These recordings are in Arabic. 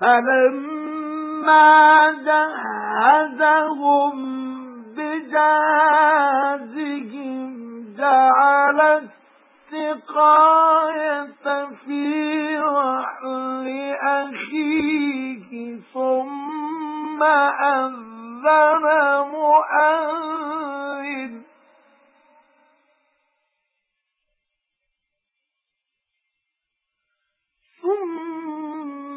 فَلَمَّا جَهَّزَهُم بِجَهَازِهِمْ جَعَلَ السِّقَايَةَ فِي رَحْلِ أَخِيهِ ثُمَّ أَذَّنَ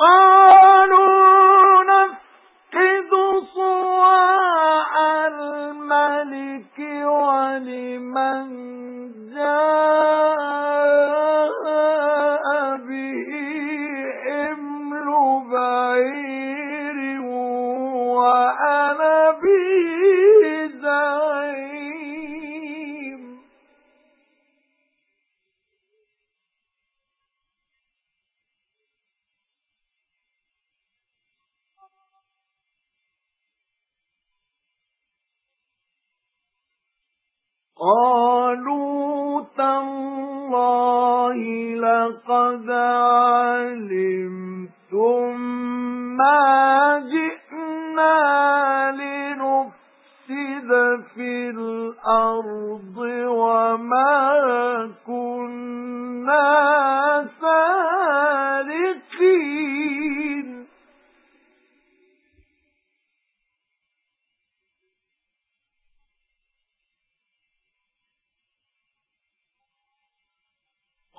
قالوا نفقد صواع الملك ولمن جاء به حمل بعير وأنا قالوا تالله لقد علمتم ما جئنا لنفسد في الأرض وما كنا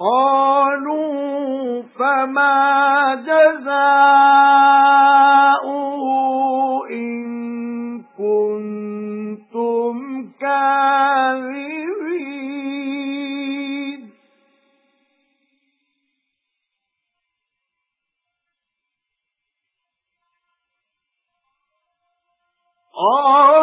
قالوا فما جزاؤه إن كنتم كاذبين. قالوا